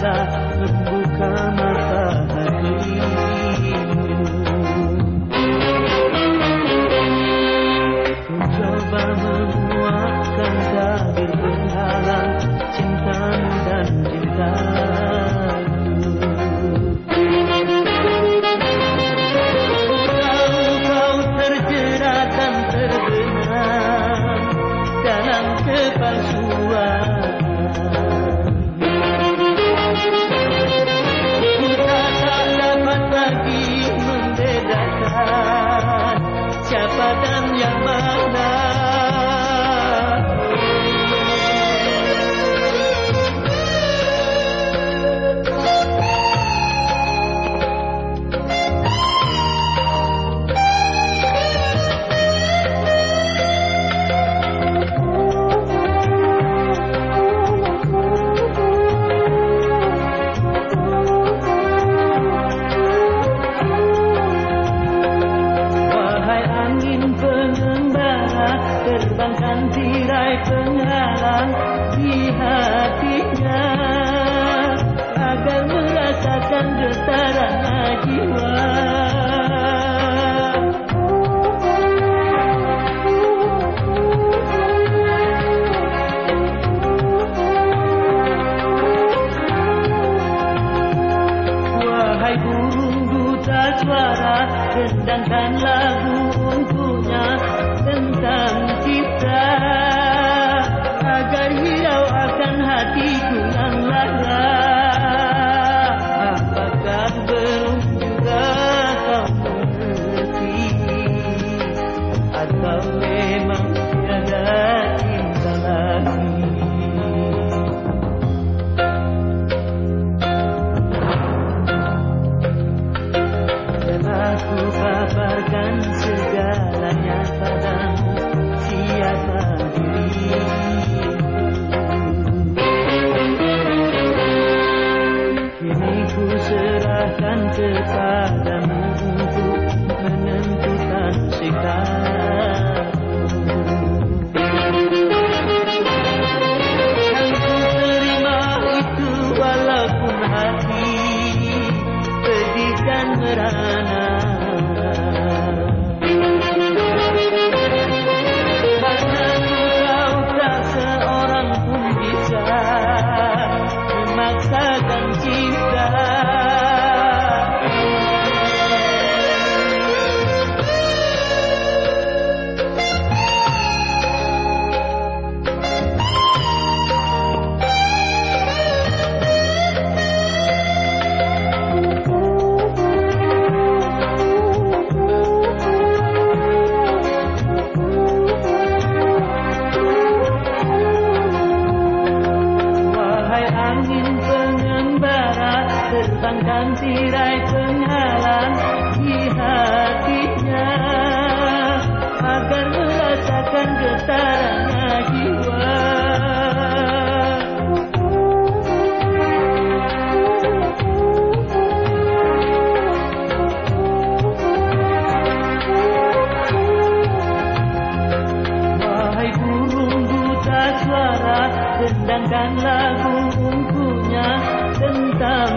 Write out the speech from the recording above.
casa lubang tirai penghalang di hatinya agar merasakan getaran jiwa. Wahai burung duta suara, rendangkan lagu dendangkan lagu untuknya tentang.